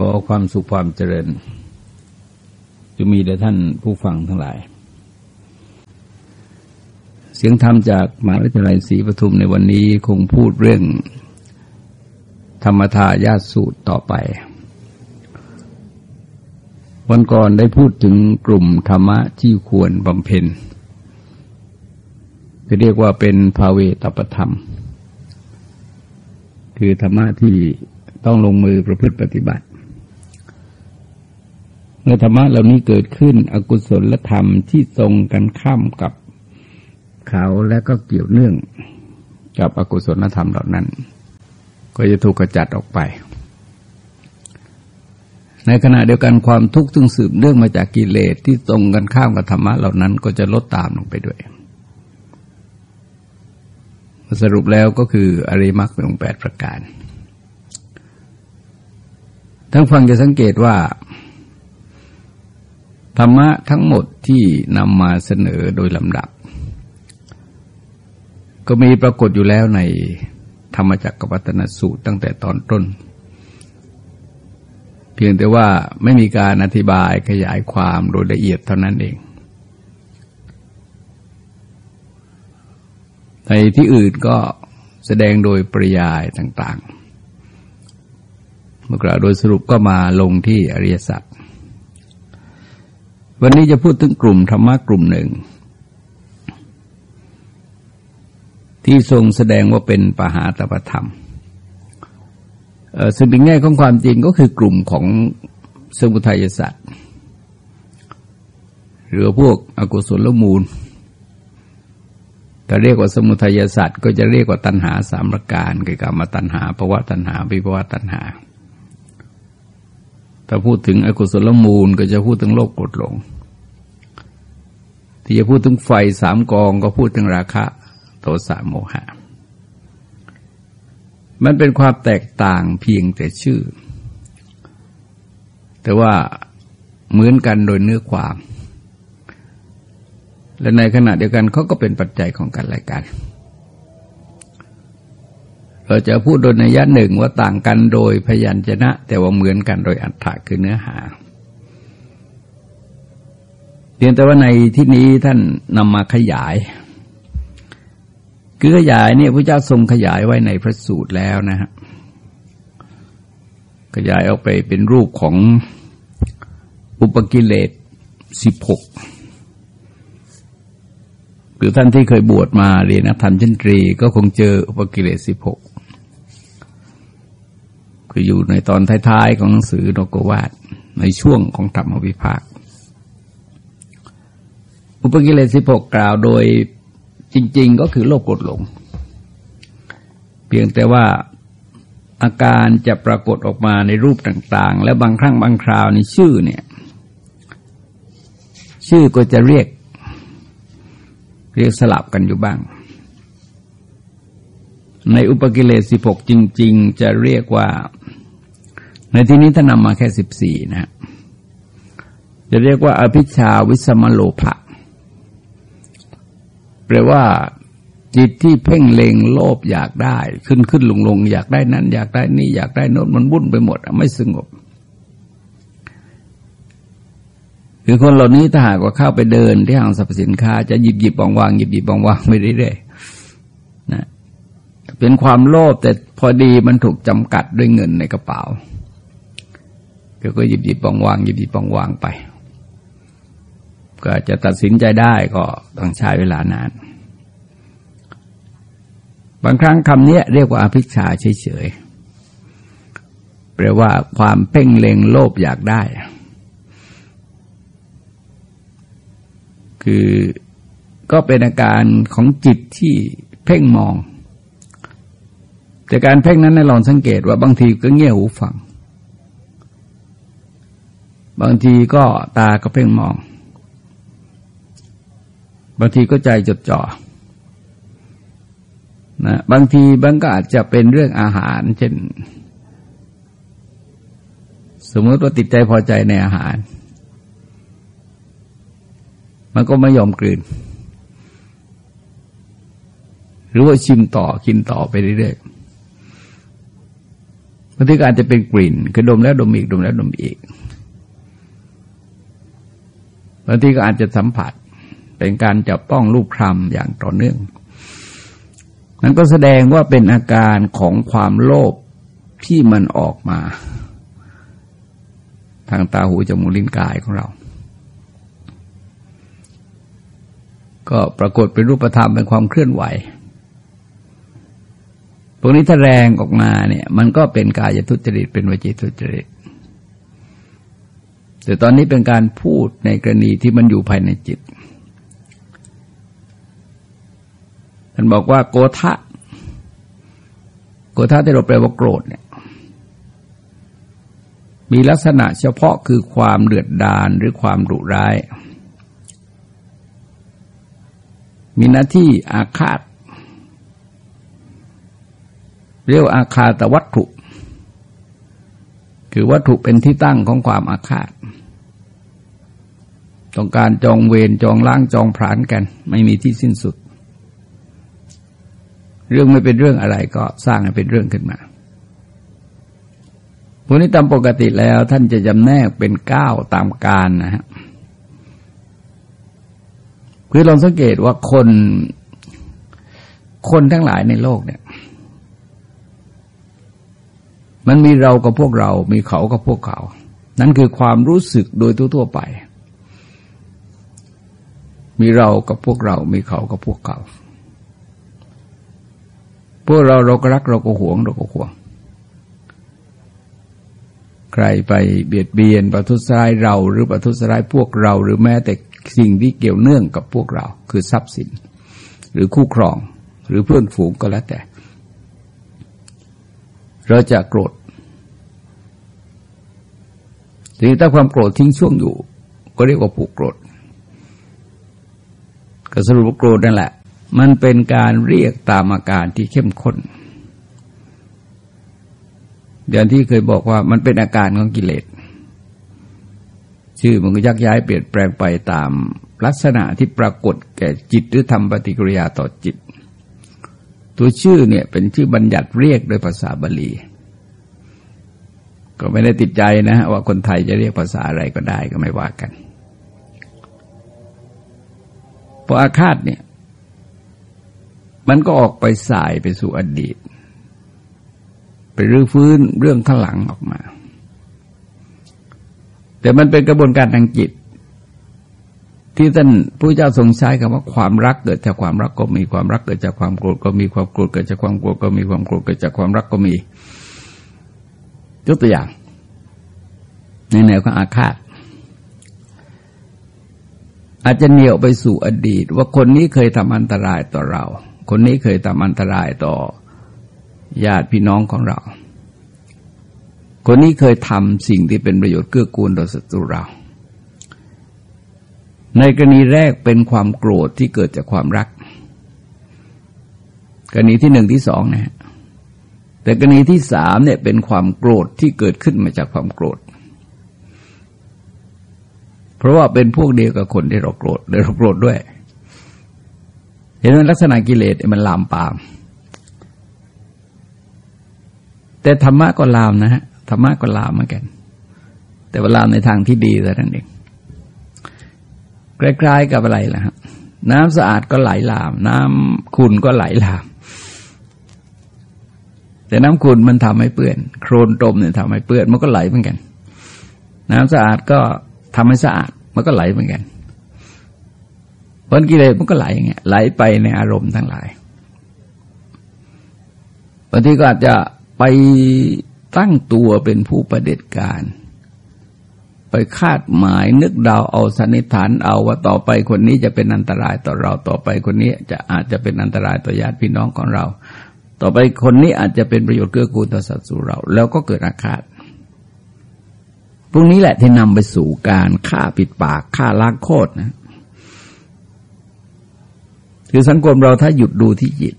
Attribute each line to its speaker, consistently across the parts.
Speaker 1: ขอความสุขความเจริญ จะมีแด่ท่านผู้ฟังทั้งหลาย เสียงธรรมจากมหาวิทยาลัยศรีปทุมในวันนี้คงพูดเรื่อง ธรรมทายาสูตรต่อไป วันก่อนได้พูดถึงกลุ่มธรรมะที่ควรบำเพ็ญจะเรียกว่าเป็นภาเวตปธรรม คือธรรมะที่ต้องลงมือประพฤติปฏิบัติ มื่อธรรมะเหล่านี้เกิดขึ้น อกุศลธรรมที่ตรงกันข้ามกับเขาและก็เกี่ยวเนื่องกับอกุศลธรรมเหล่านั้น ก็จะถูกกระจัดออกไป ในขณะเดียวกันความทุกข์ซึ่งสืบเนื่องมาจากกิเลสที่ตรงกันข้ามกับธรรมะเหล่านั้น ก็จะลดตามลงไปด้วย สรุปแล้วก็คืออริมักเป็นองแปดประการ ทั้งฟังจะสังเกตว่า ธรรมะทั้งหมดที่นำมาเสนอโดยลำดับ ก็มีปรากฏอยู่แล้วในธรรมจักรวัตนสูตรตั้งแต่ตอนต้น เพียงแต่ว่าไม่มีการอธิบายขยายความโดยละเอียดเท่านั้นเอง ในที่อื่นก็แสดงโดยปริยายต่างๆเมื่อกล่าวโดยสรุปก็มาลงที่อริยสัจ วันนี้จะพูดถึงกลุ่มธรรมะกลุ่มหนึ่ง ที่ทรงแสดงว่าเป็นปหาตปธรรมซึ่งเป็นแง่ของความจริงก็คือกลุ่มของสมุทัยสัตว์หรือพวกอกุศลมูลถ้าเรียกว่าสมุทัยสัตว์ก็จะเรียกว่าตัณหาสามประการคือกรรมตัณหาภาวะตัณหาวิภวะตัณหา ถ้าพูดถึงอกุศลมูลก็จะพูดถึงโลกกดหลง ที่จะพูดถึงไฟสามกองก็พูดถึงราคะ โทสะโมหะ มันเป็นความแตกต่างเพียงแต่ชื่อ แต่ว่าเหมือนกันโดยเนื้อความ และในขณะเดียวกันเขาก็เป็นปัจจัยของกันและกัน เราจะพูดโดยนัยยะหนึ่งว่าต่างกันโดยพยัญชนะ แต่ว่าเหมือนกันโดยอัฏฐะคือเนื้อหา เพียงแต่ว่าในที่นี้ท่านนำมาขยาย คือขยายเนี่ยพระเจ้าทรงขยายไว้ในพระสูตรแล้วนะฮะขยายออกไปเป็นรูปของอุปกิเลสสิบหกคือท่านที่เคยบวชมาเรียนนักธรรมชั้นตรี ก็คงเจออุปกิเลสสิบหก คืออยู่ในตอนท้ายๆของหนังสือโนกวาดในช่วงของธรรมวิภาค อุปกิเลสสิบหกกล่าวโดยจริง ๆ ก็คือโลภกดหลง เพียงแต่ว่าอาการจะปรากฏออกมาในรูปต่าง ๆ และบางครั้งบางคราวในชื่อเนี่ย ชื่อก็จะเรียก เรียกสลับกันอยู่บ้าง ในอุปกิเลสสิบหกจริง ๆ จะเรียกว่า ในที่นี้ท่านนำมาแค่สิบสี่นะ จะเรียกว่าอภิชาวิสมโลภะแปลว่าจิตที่เพ่งเลงโลภอยากได้ ขึ้นขึ้นลงลงอยากได้นั้น อยากได้นี่อยากได้โน้นมันวุ่นไปหมดไม่สงบคือคนเหล่านี้ถ้าหากว่าเข้าไปเดินที่ห้างสรรพสินค้า จะหยิบหยิบวางวางหยิบหยิบวางวางไม่เรื่อยๆนะเป็นความโลภแต่พอดีมันถูกจำกัดด้วยเงินในกระเป๋า ก็ก็หยิบหยิบวางวางหยิบหยิบวางวางไป ก็จะตัดสินใจได้ก็ต้องใช้เวลานาน บางครั้งคำนี้เรียกว่าอภิชาเฉยๆแปลว่าความเพ่งเล็งโลภอยากได้ คือก็เป็นอาการของจิตที่เพ่งมอง แต่การเพ่งนั้นในลองสังเกตว่าบางทีก็เงี่ยหูฟัง บางทีก็ตาก็เพ่งมอง บางทีก็ใจจดจ่อนะบางทีบางก็อาจจะเป็นเรื่องอาหาร เช่น สมมติว่าติดใจพอใจในอาหาร มันก็ไม่ยอมกลืน หรือว่าชิมต่อกินต่อไปเรื่อยๆบางทีก็อาจจะเป็นกลิ่น คือดมแล้วดมอีกดมแล้วดมอีก บางทีก็อาจจะสัมผัสเป็นการจับต้องรูปคลำอย่างต่อเนื่องมันก็แสดงว่าเป็นอาการของความโลภที่มันออกมา ทางตาหูจมูกลิ้นกายของเรา ก็ปรากฏเป็นรูปธรรมเป็นความเคลื่อนไหวพวกนี้ถ้าแรงออกมาเนี่ย มันก็เป็นกายทุจริตเป็นวจีทุจริต แต่ตอนนี้เป็นการพูดในกรณีที่มันอยู่ภายในจิตมันบอกว่าโกทะ โกทะที่เราแปลว่าโกรธเนี่ยมีลักษณะเฉพาะคือความเดือดดาลหรือความดุร้าย มีหน้าที่อาฆาต เรียกอาคาตวัตถุ คือวัตถุเป็นที่ตั้งของความอาฆาต ต้องการจองเวรจองล้างจองผลานกัน ไม่มีที่สิ้นสุด เรื่องไม่เป็นเรื่องอะไรก็สร้างให้เป็นเรื่องขึ้นมาพวกนี้ตามปกติแล้วท่านจะจำแนกเป็นเก้าตามการนะฮะคือลองสังเกตว่าคน คนทั้งหลายในโลกเนี่ย มันมีเรากับพวกเรา มีเขากับพวกเขา นั่นคือความรู้สึกโดยทั่วๆไป มีเรากับพวกเรา มีเขากับพวกเขา พวกเราเราก็รักเราก็หวงเราก็หวง ใครไปเบียดเบียนประทุษร้ายเรา หรือประทุษร้ายพวกเรา หรือแม้แต่สิ่งที่เกี่ยวเนื่องกับพวกเรา คือทรัพย์สิน หรือคู่ครอง หรือเพื่อนฝูงก็แล้วแต่ เราจะโกรธทีนี้ถ้าความโกรธทิ้งช่วงอยู่ ก็เรียกว่าผูกโกรธ ก็สรุปว่าโกรธนั่นแหละ มันเป็นการเรียกตามอาการที่เข้มข้นอย่างที่เคยบอกว่ามันเป็นอาการของกิเลสชื่อมันก็ยักย้ายเปลี่ยนแปลงไปตามลักษณะที่ปรากฏแก่จิตหรือทำปฏิกิริยาต่อจิต ตัวชื่อเนี่ยเป็นชื่อบัญญัติเรียกโดยภาษาบาลี ก็ไม่ได้ติดใจนะ ว่าคนไทยจะเรียกภาษาอะไรก็ได้ก็ไม่ว่ากัน พออาฆาตเนี่ย มันก็ออกไปสายไปสู่อดีต ไปรื้อฟื้นเรื่องข้างหลังออกมา แต่มันเป็นกระบวนการทางจิต ที่ท่านผู้เจ้าทรงใช้คำว่าความรักเกิดจากความรักก็มีความรักเกิดจากความโกรธก็มีความโกรธเกิดจากความโกรธก็มีความโกรธเกิดจากความรักก็มียกตัวอย่าง ในแนวของอาฆาต อาจจะเหนียวไปสู่อดีต ว่าคนนี้เคยทำอันตรายต่อเรา คนนี้เคยทำอันตรายต่อญาติพี่น้องของเรา คนนี้เคยทำสิ่งที่เป็นประโยชน์เกื้อกูลต่อศัตรูเรา ในกรณีแรกเป็นความโกรธที่เกิดจากความรัก กรณีที่หนึ่งที่สองนะฮะแต่กรณีที่สามเนี่ยเป็นความโกรธที่เกิดขึ้นมาจากความโกรธ เพราะว่าเป็นพวกเดียวกับคนที่เราโกรธเราโกรธด้วย เห็นว่าลักษณะกิเลสมันลามปาม แต่ธรรมะก็ลามนะฮะธรรมะก็ลามเหมือนกัน แต่เวลาในทางที่ดีแต่นั้นเองใกล้ๆกับอะไรล่ะฮะน้ำสะอาดก็ไหลลาม น้ำขุ่นก็ไหลลาม แต่น้ำขุ่นมันทำให้เปื้อน โครนตมเนี่ยทำให้เปื้อนมันก็ไหลเหมือนกัน น้ำสะอาดก็ ทำให้สะอาด มันก็ไหลเหมือนกันผลกิเลสมันก็ไหลอย่างเงี้ยไหลไปในอารมณ์ทั้งหลายบางทีก็อาจจะไปตั้งตัวเป็นผู้ประเด็จการ ไปคาดหมายนึกดาวเอาสันนิษฐานเอาว่าต่อไปคนนี้จะเป็นอันตรายต่อเราต่อไปคนนี้จะอาจจะเป็นอันตรายต่อญาติพี่น้องของเรา ต่อไปคนนี้อาจจะเป็นประโยชน์เกื้อกูลต่อสัตว์สู่เรา แล้วก็เกิดอาฆาต พวกนี้แหละที่นำไปสู่การฆ่าปิดปากฆ่าล้างโคตรนะคือสังคมเราถ้าหยุดดูที่จิต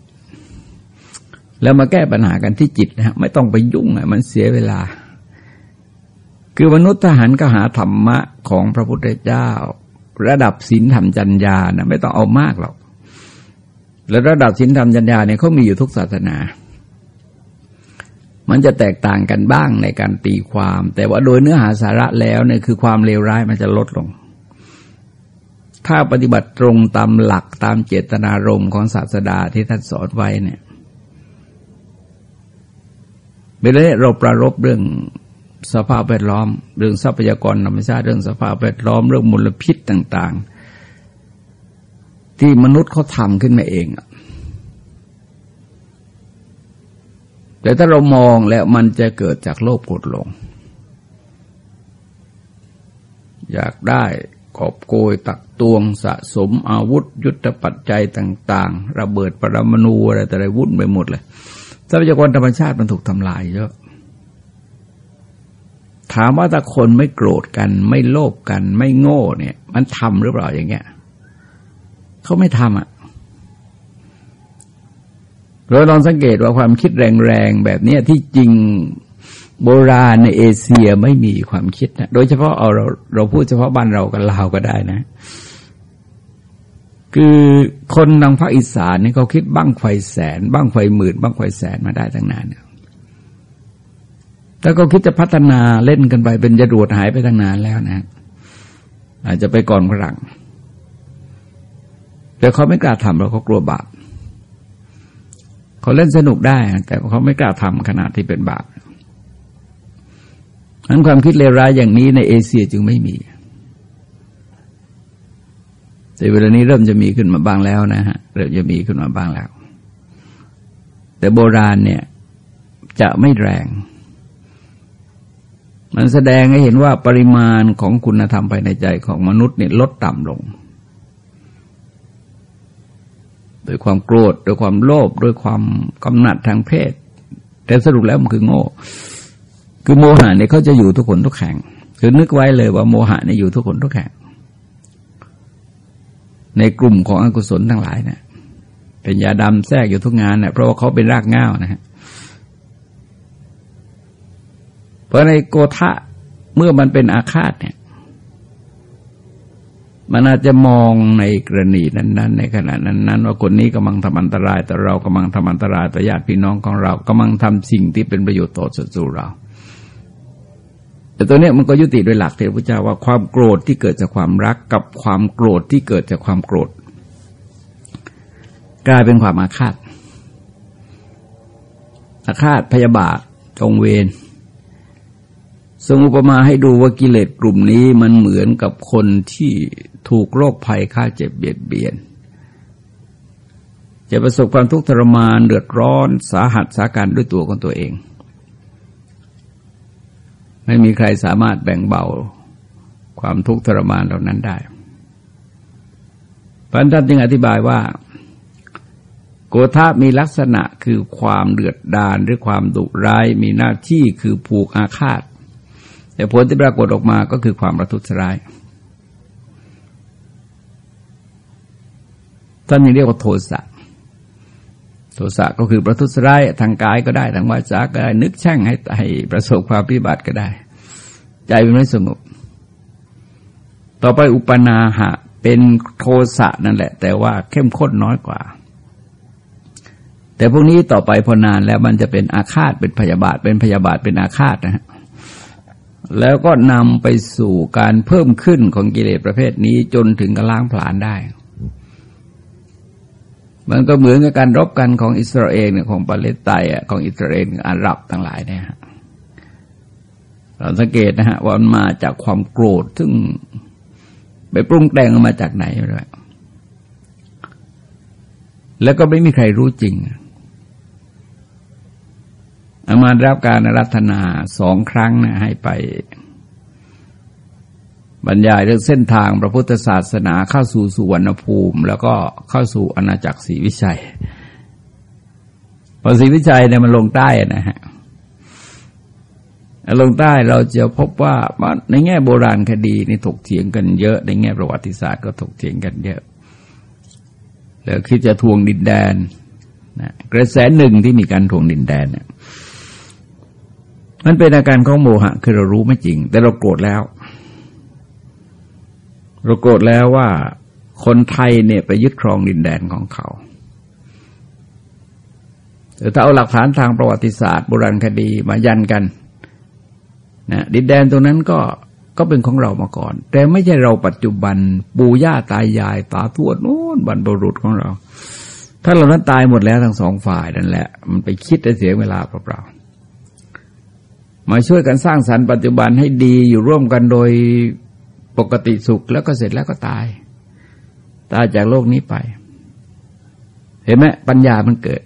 Speaker 1: แล้วมาแก้ปัญหากันที่จิตนะไม่ต้องไปยุ่งอะมันเสียเวลา คือมนุษย์ทหารก็หาธรรมะของพระพุทธเจ้า ระดับศีลธรรมจัญญานะไม่ต้องเอามากหรอกแล้วระดับศีลธรรมจัญญาเนี่ยเขามีอยู่ทุกศาสนา มันจะแตกต่างกันบ้างในการตีความ แต่ว่าโดยเนื้อหาสาระแล้วเนี่ยคือความเลวร้ายมันจะลดลง ถ้าปฏิบัติตรงตามหลักตามเจตนารมณ์ของศาสดาที่ท่านสอนไว้เนี่ยเวลาเราประรบเรื่องสภาพแวดล้อม เรื่องทรัพยากรธรรมชาติเรื่องสภาพแวดล้อม เรื่องมลพิษต่าง ๆ ที่มนุษย์เขาทำขึ้นมาเอง แต่ถ้าเรามองแล้วมันจะเกิดจากโลภโกรธหลง อยากได้กอบโกยตักตวงสะสมอาวุธ ยุทธปัจจัยต่าง ๆ ระเบิดปรมาณูอะไรแต่อะไรวุ่นไปหมดเลยทรัพยากรธรรมชาติมันถูกทำลายเยอะ ถามว่าถ้าคนไม่โกรธกัน ไม่โลภกัน ไม่โง่เนี่ย มันทำหรือเปล่าอย่างเงี้ยเขาไม่ทำอะ เราลองสังเกตว่าความคิดแรงๆแบบนี้ที่จริงโบราณในเอเชียไม่มีความคิดนะโดยเฉพาะเอาเราเราพูดเฉพาะบ้านเรากับลาวก็ได้นะ คือคนทางภาคอีสานนี่เขาคิดบ้างไฟแสน บ้างไฟหมื่น บ้างไฟแสนมาได้ตั้งนานเนี่ยแต่ก็คิดจะพัฒนาเล่นกันไปเป็นจรวดหายไปตั้งนานแล้วนะ อาจจะไปก่อนฝรั่งแต่เขาไม่กล้าทำเพราะเขากลัวบาป เขาเล่นสนุกได้ แต่เขาไม่กล้าทำขนาดที่เป็นบาปนั้นความคิดเลวร้ายอย่างนี้ในเอเชียจึงไม่มี แต่เวลานี้เริ่มจะมีขึ้นมาบ้างแล้วนะฮะ เริ่มจะมีขึ้นมาบ้างแล้ว แต่โบราณเนี่ยจะไม่แรง มันแสดงให้เห็นว่าปริมาณของคุณธรรมภายในใจของมนุษย์เนี่ยลดต่ำลง ดยความโกรธด้วยความโลภด้วยความกำหนัดทางเพศ แต่สรุปแล้วมันคือโง่ คือโมหะเนี่ยเขาจะอยู่ทุกคนทุกแข่งคือนึกไว้เลยว่าโมหะเนี่ยอยู่ทุกคนทุกแข่งในกลุ่มของอกุศลทั้งหลายเนี่ยเป็นยาดำแทรกอยู่ทุกงานเนี่ยเพราะว่าเขาเป็นรากง่าวนะฮะเพราะในโกทะเมื่อมันเป็นอาฆาตเนี่ย มันอาจจะมองในกรณีนั้น ๆ ในขณะนั้นๆว่าคนนี้กำลังทำอันตรายต่อเรากำลังทำอันตรายต่อญาติพี่น้องของเรากำลังทำสิ่งที่เป็นประโยชน์ต่อศัตรูเรา แต่ตัวเนี้ยมันก็ยุติโดยหลักเทพเจ้าว่าความโกรธที่เกิดจากความรักกับความโกรธที่เกิดจากความโกรธ กลายเป็นความอาฆาตอาฆาตพยาบาทจงเวรทรงอุปมาให้ดูว่ากิเลสกลุ่มนี้มันเหมือนกับคนที่ ถูกโรคภัยฆ่าเจ็บเบียดเบียน จะประสบความทุกข์ทรมานเดือดร้อนสาหัสสาการด้วยตัวของตัวเอง ไม่มีใครสามารถแบ่งเบาความทุกข์ทรมานเหล่านั้นได้พระท่านจึงอธิบายว่า โกธามีลักษณะคือความเดือดดาลหรือความดุร้ายมีหน้าที่คือผูกอาฆาต แต่ผลที่ปรากฏออกมาก็คือความระทุษร้าย ท่านยังเรียกว่าโทสะโทสะก็คือประทุษร้ายทางกายก็ได้ทางวาจาก็ได้นึกแช่งให้ให้ประสบความพิบัติก็ได้ ใจเป็นไม่สงบ ต่อไปอุปนาหะเป็นโทสะนั่นแหละ แต่ว่าเข้มข้นน้อยกว่า แต่พวกนี้ต่อไปพอนานแล้วมันจะเป็นอาฆาตเป็นพยาบาท เป็นพยาบาทเป็นอาฆาตนะฮะแล้วก็นำไปสู่การเพิ่มขึ้นของกิเลสประเภทนี้จนถึงกระล้างผลาญได้ มันก็เหมือนกับการรบกันของอิสราเอลเนี่ยของปาเลสไตน์ของอิสราเอลอาหรับทั้งหลายเนี่ยเราสังเกตนะฮะว่ามันมาจากความโกรธซึ่งไปปรุงแต่งมาจากไหนด้วยแล้วก็ไม่มีใครรู้จริงอามารับการรัตนาสองครั้งนะให้ไป บรรยายเรื่องเส้นทางพระพุทธศาสนาเข้าสู่สุวรรณภูมิ แล้วก็เข้าสู่อาณาจักรศรีวิชัยพอศรีวิชัยเนี่ยมันลงใต้นะฮะลงใต้เราจะพบว่าในแง่โบราณคดีนี่ถกเถียงกันเยอะ ในแง่ประวัติศาสตร์ก็ถกเถียงกันเยอะแล้วคิดจะทวงดินแดนนะกระแสหนึ่งที่มีการทวงดินแดนเนี่ยมันเป็นอาการของโมหะคือเรารู้ไม่จริง แต่เราโกรธแล้ว เราโกรธแล้วว่าคนไทยเนี่ยไปยึดครองดินแดนของเขาแต่ถ้าเอาหลักฐานทางประวัติศาสตร์โบราณคดีมายันกันนะดินแดนตรงนั้นก็ก็เป็นของเรามาก่อน แต่ไม่ใช่เราปัจจุบันปู่ย่าตายายตาทวดโน้นบรรพบุรุษของเรา ถ้าเรานั้นตายหมดแล้วทั้งสองฝ่ายนั่นแหละ มันไปคิดได้เสียเวลาเปล่าๆมาช่วยกันสร้างสรรค์ปัจจุบันให้ดีอยู่ร่วมกันโดย ปกติสุขแล้วก็เสร็จแล้วก็ตาย ตายจากโลกนี้ไป เห็นไหมปัญญามันเกิด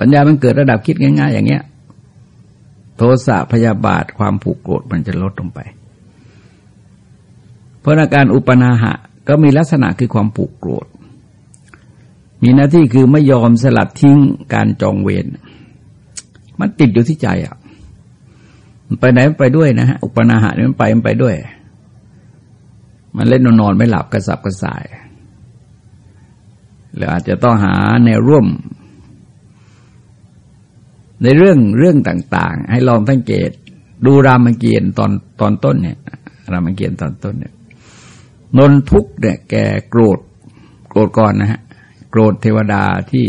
Speaker 1: ปัญญามันเกิดระดับคิดง่ายๆ อย่างเงี้ย โทสะพยาบาทความผูกโกรธมันจะลดลงไป เพราะอาการอุปนาหะ ก็มีลักษณะคือความผูกโกรธ มีหน้าที่คือไม่ยอมสลัดทิ้งการจองเวรมันติดอยู่ที่ใจอะ ไปไหนมันไปด้วยนะฮะอุปนาหะนี่มันไปมันไปด้วย มันเล่นนอนไม่หลับกระสับกระส่ายแล้วอาจจะต้องหาแนวร่วม ในเรื่องเรื่องต่าง ๆ ให้ลองสังเกต ดูรามเกียรติตอนตอนต้นเนี่ย รามเกียรติตอนต้นเนี่ยนนทุกเนี่ยแกโกรธโกรธก่อนนะฮะโกรธเทวดาที่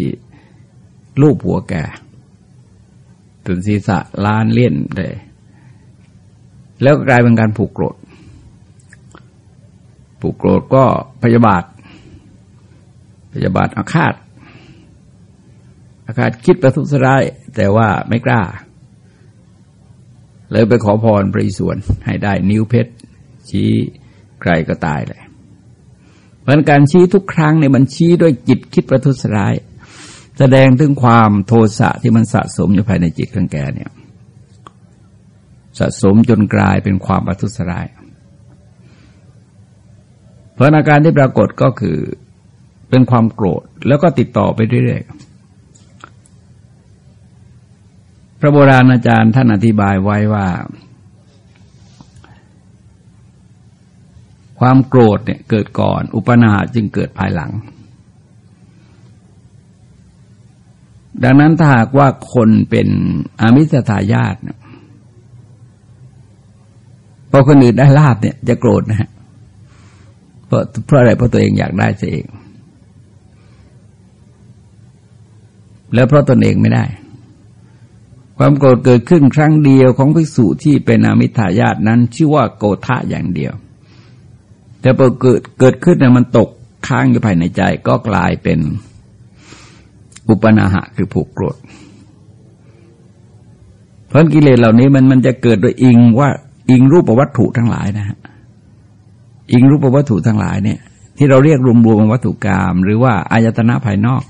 Speaker 1: ลูกผัวแกถึงศีรษะล้านเลี่ยนเลย แล้วกลายเป็นการผูกโกรธ ผูกโกรธก็พยาบาท พยาบาทอาฆาต อาฆาตคิดประทุษร้าย แต่ว่าไม่กล้า เลยไปขอพรพระอิศวรให้ได้นิ้วเพชร ชี้ใครก็ตายเลยเพราะการชี้ทุกครั้งเนี่ยมันชี้ด้วยจิตคิดประทุษร้าย แสดงถึงความโทสะที่มันสะสมอยู่ภายในจิตของแกเนี่ย สะสมจนกลายเป็นความประทุษร้าย เพราะอาการที่ปรากฏก็คือเป็นความโกรธแล้วก็ติดต่อไปเรื่อยๆ พระโบราณอาจารย์ท่านอธิบายไว้ว่า ความโกรธเนี่ยเกิดก่อน อุปนาจึงเกิดภายหลัง ดังนั้นถ้าหากว่าคนเป็นอมิสทายาตเนี่ย พอคนอื่นได้ลาบเนี่ยจะโกรธนะฮะเพราะเพราะอะไรเพราะตัวเองอยากได้เอง แล้วเพราะตนเองไม่ได้ ความโกรธเกิดขึ้นครั้งเดียวของภิกษุที่เป็นอมิทายาตนั้น ชื่อว่าโกธะอย่างเดียว แต่พอเกิดเกิดขึ้นเนี่ยมันตกค้างอยู่ภายในใจก็กลายเป็นอุปนาหะคือผูกโกรธเพราะกิเลสเหล่านี้มันมันจะเกิดโดยอิงว่า อิงรูปวัตถุทั้งหลายนะฮะอิงรูปวัตถุทั้งหลายเนี่ย ที่เราเรียกรวมๆวมวัตถุกรรมหรือว่าอายตนะภายนอก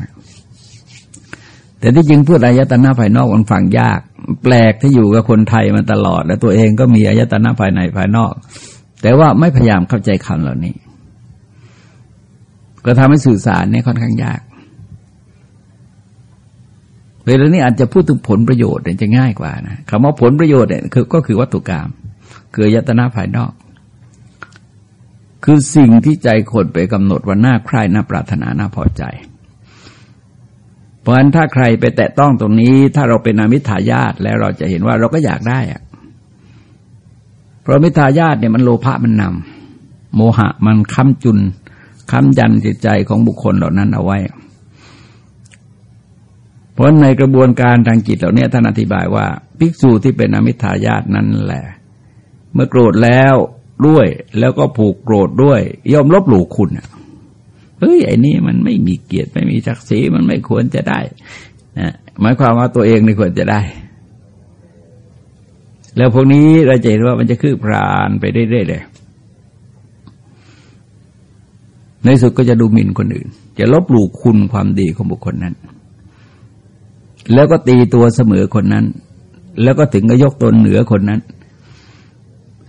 Speaker 1: แต่ที่จริงพูดอายตนะภายนอกมันฟังยาก แปลกที่อยู่กับคนไทยมาตลอด และตัวเองก็มีอายตนะภายในภายนอก แต่ว่าไม่พยายามเข้าใจคำเหล่านี้ ก็ทำให้สื่อสารเนี่ยค่อนข้างยากเวลานี้อาจจะพูดถึงผลประโยชน์เนี่ยจะง่ายกว่านะคำว่าผลประโยชน์เนี่ยคือก็คือวัตถุกรรม คืออายตนะภายนอก คือสิ่งที่ใจคนไปกำหนดว่าน่าใคร่น่าปรารถนาน่าพอใจ เพราะฉะนั้นถ้าใครไปแตะต้องตรงนี้ ถ้าเราเป็นอมิทายาตแล้วเราจะเห็นว่าเราก็อยากได้อะเพราะมิทายาตเนี่ยมันโลภะมันนำโมหะมันค้ำจุนค้ำยันจิตใจของบุคคลเหล่านั้นเอาไว้เพราะในกระบวนการทางจิตเหล่านี้ท่านอธิบายว่า ภิกษุที่เป็นอมิทายาตนั้นแหละ เมื่อโกรธแล้วด้วย แล้วก็ผูกโกรธด้วยย่อมลบหลู่คุณเฮ้ยไอ้นี่มันไม่มีเกียรติไม่มีศักดิ์ศรีมันไม่ควรจะได้นะหมายความว่าตัวเองไม่ควรจะได้ แล้วพวกนี้เราจะเห็นว่ามันจะคืบคลานไปเรื่อยๆเลยในสุดก็จะดูหมิ่นคนอื่น จะลบหลู่คุณความดีของบุคคลนั้น แล้วก็ตีตัวเสมอคนนั้น แล้วก็ถึงก็ยกตนเหนือคนนั้น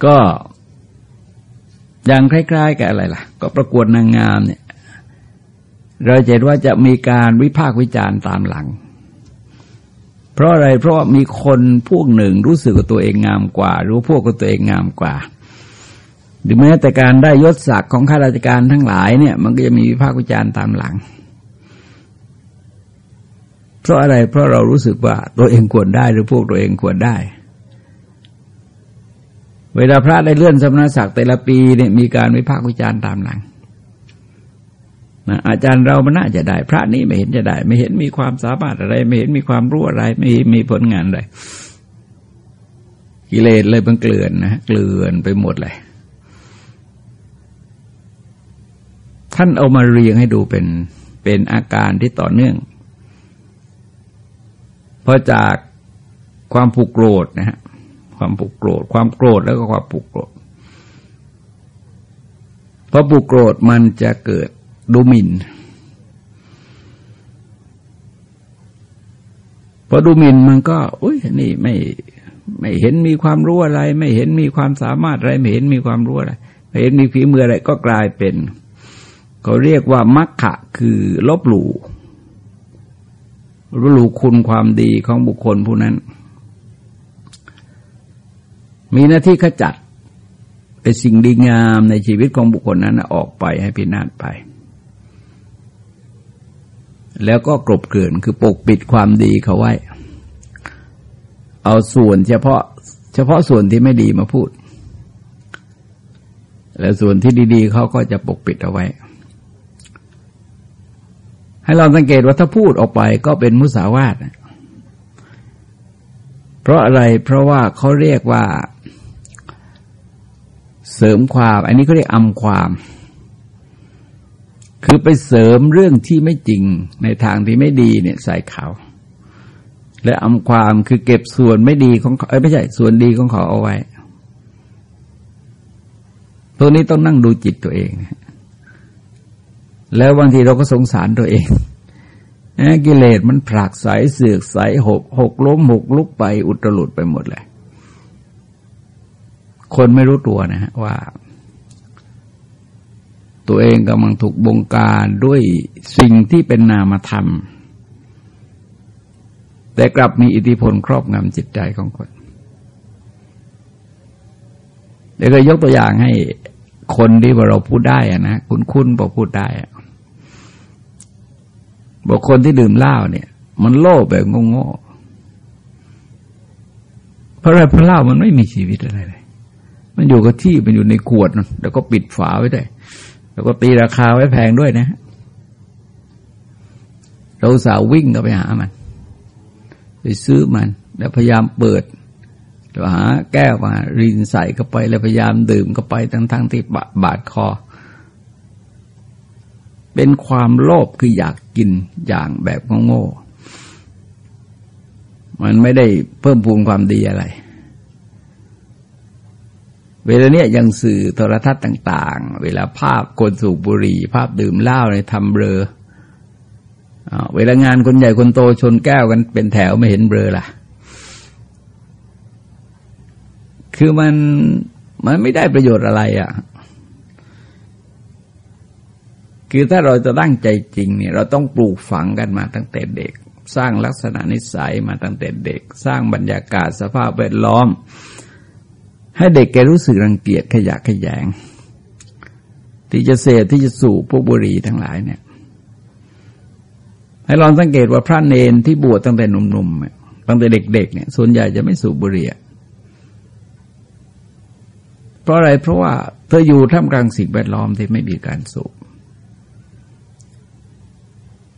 Speaker 1: ก็อย่างคล้ายๆกับอะไรล่ะ ก็ประกวดนางงามเนี่ย เราเห็นว่าจะมีการวิพากษ์วิจารณ์ตามหลัง เพราะอะไรเพราะามีคนพวกหนึ่งรู้สึกว่าตัวเองงามกว่า รู้พวกว่าตัวเองงามกว่าหรือแม้แต่การได้ยศศักดิ์ของข้าราชการทั้งหลายเนี่ย มันก็จะมีวิพากษ์วิจารณ์ตามหลัง เพราะอะไรเพราะเรารู้สึกว่าตัวเองควรได้หรือพวกตัวเองควรได้ เวลาพระได้เลื่อนสมณศักดิ์แต่ละปีเนี่ยมีการวิพากษ์วิจารณ์ตามหลังนอาจารย์เรามันน่าจะได้ พระนี้ไม่เห็นจะได้ ไม่เห็นมีความสามารถอะไร ไม่เห็นมีความรู้อะไร ไม่มีผลงานอะไรกิเลสเลยมันเกลื่อนนะเกลื่อนไปหมดเลย ท่านเอามาเรียงให้ดูเป็นเป็นอาการที่ต่อเนื่องเพราะจากความผูกโกรธนะฮะ ความผูกโกรธ ความโกรธแล้วก็ความผูกโกรธเพอผูกโกรธมันจะเกิดดูหมิ่นพอดูหมิ่นมันก็อุ้ยนี่ไม่ไม่เห็นมีความรู้อะไร ไม่เห็นมีความสามารถอะไรไม่เห็นมีความรู้อะไรไม่เห็นมีฝีมืออะไรก็กลายเป็นเขาเรียกว่ามัคคะคือลบหลู่ลบหลู่คุณความดีของบุคคลผู้นั้น มีหน้าที่ขจัดไอ้สิ่งดีงามในชีวิตของบุคคลนั้นออกไปให้พินาศไป แล้วก็กลบเกลื่อนคือปกปิดความดีเขาไว้ เอาส่วนเฉพาะเฉพาะส่วนที่ไม่ดีมาพูด แล้วส่วนที่ดี ๆเขาก็จะปกปิดเอาไว้ ให้เราสังเกตว่าถ้าพูดออกไปก็เป็นมุสาวาทเพราะอะไรเพราะว่าเขาเรียกว่า เสริมความ อันนี้เขาเรียกอำความ คือไปเสริมเรื่องที่ไม่จริงในทางที่ไม่ดีเนี่ยใส่เขาและอำความคือเก็บส่วนไม่ดีของเขาไม่ใช่ส่วนดีของเขาเอาไว้ตัวนี้ต้องนั่งดูจิตตัวเองแล้วบางทีเราก็สงสารตัวเองกิเลสมันผลักใสเสือกใสหกหกล้มหกลุกไปอุตรุดไปหมดเลย คนไม่รู้ตัวนะฮะว่า ตัวเองกำลังถูกบงการด้วยสิ่งที่เป็นนามธรรม แต่กลับมีอิทธิพลครอบงำจิตใจของคนเดี๋ยวก็ยกตัวอย่างให้คนที่ว่าเราพูดได้อะนะคุณคุณบอกพูดได้อะบอกคนที่ดื่มเหล้าเนี่ย มันโลภแบบงงๆเพราะอะไรเพราะเหล้ามันไม่มีชีวิตอะไรเลย มันอยู่กับที่มันอยู่ในขวดแล้วก็ปิดฝาไว้ได้แล้วก็ตีราคาไว้แพงด้วยนะ เราสาววิ่งก็ไปหามัน ไปซื้อมัน แล้วพยายามเปิดแล้วหาแก้วมารินใส่เข้าไป แล้วพยายามดื่มเข้าไปทั้งๆทที่บาดคอ เป็นความโลภคืออยากกินอย่างแบบโง่ๆมันไม่ได้เพิ่มพูนความดีอะไร เวลาเนี้ยยังสื่อโทรทัศน์ต่าง ๆ เวลาภาพคนสูบบุหรี่ ภาพดื่มเหล้าในทำเบลอเวลางานคนใหญ่คนโตชนแก้วกันเป็นแถวไม่เห็นเบลอล่ะ คือมันมันไม่ได้ประโยชน์อะไรอะ่ะ คือถ้าเราจะตั้งใจจริงเนี่ย เราต้องปลูกฝังกันมาตั้งแต่เด็ก สร้างลักษณะนิสัยมาตั้งแต่เด็ก สร้างบรรยากาศสภาพแวดล้อม ให้เด็กแกรู้สึกรังเกียจขยะขยง ที่จะเสพที่จะสูบพวกบุหรี่ทั้งหลายเนี่ย ให้ลองสังเกตว่าพระเนนที่บวชตั้งแต่หนุ่มๆตั้งแต่เด็ก ๆ เนี่ย ส่วนใหญ่จะไม่สูบบุหรี่เพราะอะไรเพราะว่าเธออยู่ท่ามกลางสิ่งแวดล้อมที่ไม่มีการสูบ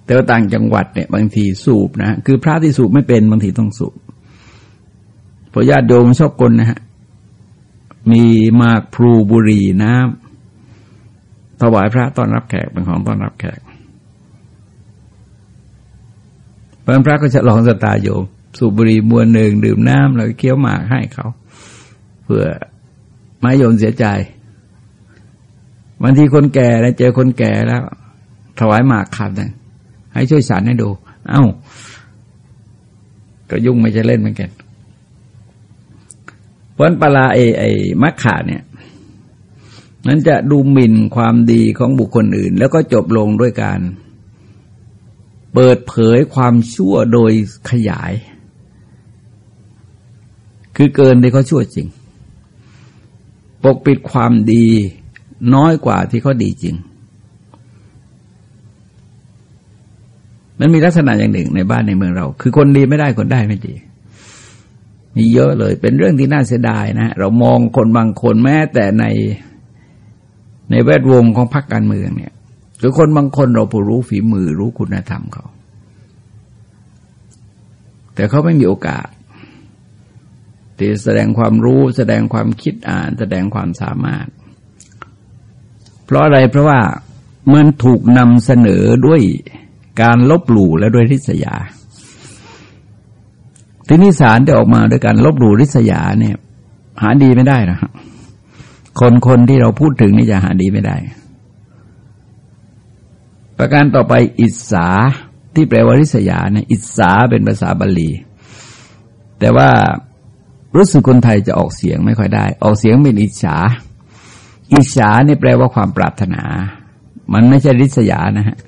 Speaker 1: แต่ว่าต่างจังหวัดเนี่ยบางทีสูบนะคือพระที่สูบไม่เป็นบางทีต้องสูบพอญาติโยมชอบกลนะฮะ มีมากพลูบุรีน้ำถวายพระต้อนรับแขกเป็นของต้อนรับแขกพระพระก็จะลองสตาโยมสูบบุรีมวนหนึ่งดื่มน้ำแล้วเคี้ยวหมากให้เขาเพื่อไม่โยนเสียใจบางทีคนแก่แล้วเจอคนแก่แล้ว ถวายหมากขับนึงให้ช่วยสารให้ดู เอา้า ก็ยุ่งไม่จะเล่นเหมือนกัน เพราะปลาเอไอมัคขาเนี่ยนั้นจะดูหมิ่นความดีของบุคคลอื่น แล้วก็จบลงด้วยการ เปิดเผยความชั่วโดยขยาย คือเกินที่เขาชั่วจริง ปกปิดความดีน้อยกว่าที่เขาดีจริง มันมีลักษณะอย่างหนึ่งในบ้านในเมืองเรา คือคนดีไม่ได้คนได้ไม่ดี มีเยอะเลย เป็นเรื่องที่น่าเสียดายนะเรามองคนบางคนแม้แต่ในในแวดวงของพรรคการเมืองเนี่ยรือคนบางคนเราผู้รู้ฝีมือรู้คุณธรรมเขา แต่เขาไม่มีโอกาสที่แสดงความรู้แสดงความคิดอ่าน แสดงความสามารถ เพราะอะไรเพราะว่ามันถูกนำเสนอด้วยการลบหลู่และด้วยริษยา ทีนี้สารที่ออกมาด้วยการลบหลู่ริษยาเนี่ย หาดีไม่ได้นะคนคนที่เราพูดถึงนี่จะหาดีไม่ได้ ประการต่อไปอิสาที่แปลว่าริษยาเนี่ยอิสาเป็นภาษาบาลี แต่ว่ารู้สึกคนไทยจะออกเสียงไม่ค่อยได้ ออกเสียงเป็นอิจฉา อิจฉาเนี่ยแปลว่าความปรารถนา มันไม่ใช่ริษยานะฮะ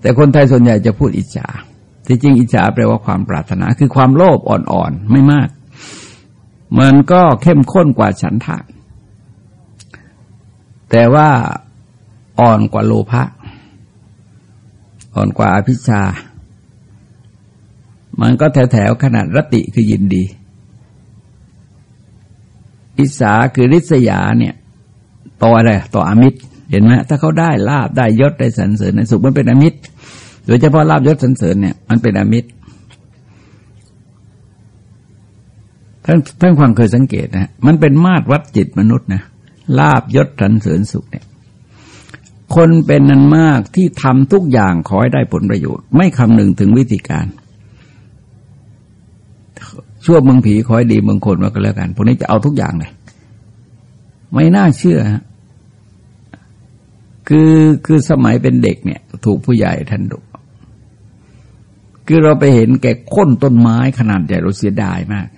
Speaker 1: แต่คนไทยส่วนใหญ่จะพูดอิจฉา ที่จริงอิจฉาแปลว่าความปรารถนาคือความโลภอ่อนๆไม่มาก มันก็เข้มข้นกว่าฉันทะ แต่ว่าอ่อนกว่าโลภะอ่อนกว่าอภิชา มันก็แถวๆขนาดรติคือยินดี อิสาคือริษยาเนี่ยต่ออะไรต่ออมิตร เห็นไหมถ้าเขาได้ลาบได้ยศได้สรรเสริญในสุขมันเป็นอมิตร โดยเฉพาะลาบยศสรรเสริญเนี่ยมันเป็นอมิตรท่านท่านความเคยสังเกตนะมันเป็นมาตรวัดจิตมนุษย์นะลาบยศสรรเสริญสุขเนี่ยคนเป็นนันมากที่ทำทุกอย่างขอให้ได้ผลประโยชน์ ไม่คำนึงถึงวิธีการ ชั่วเมืองผีขอให้ดีเมืองคนมาก็แล้วกันพวกนี้จะเอาทุกอย่างเลย ไม่น่าเชื่อ คือคือสมัยเป็นเด็กเนี่ย ถูกผู้ใหญ่ท่านดุ คือเราไปเห็นแก่ค้นต้นไม้ขนาดใหญ่เราเสียดายมาก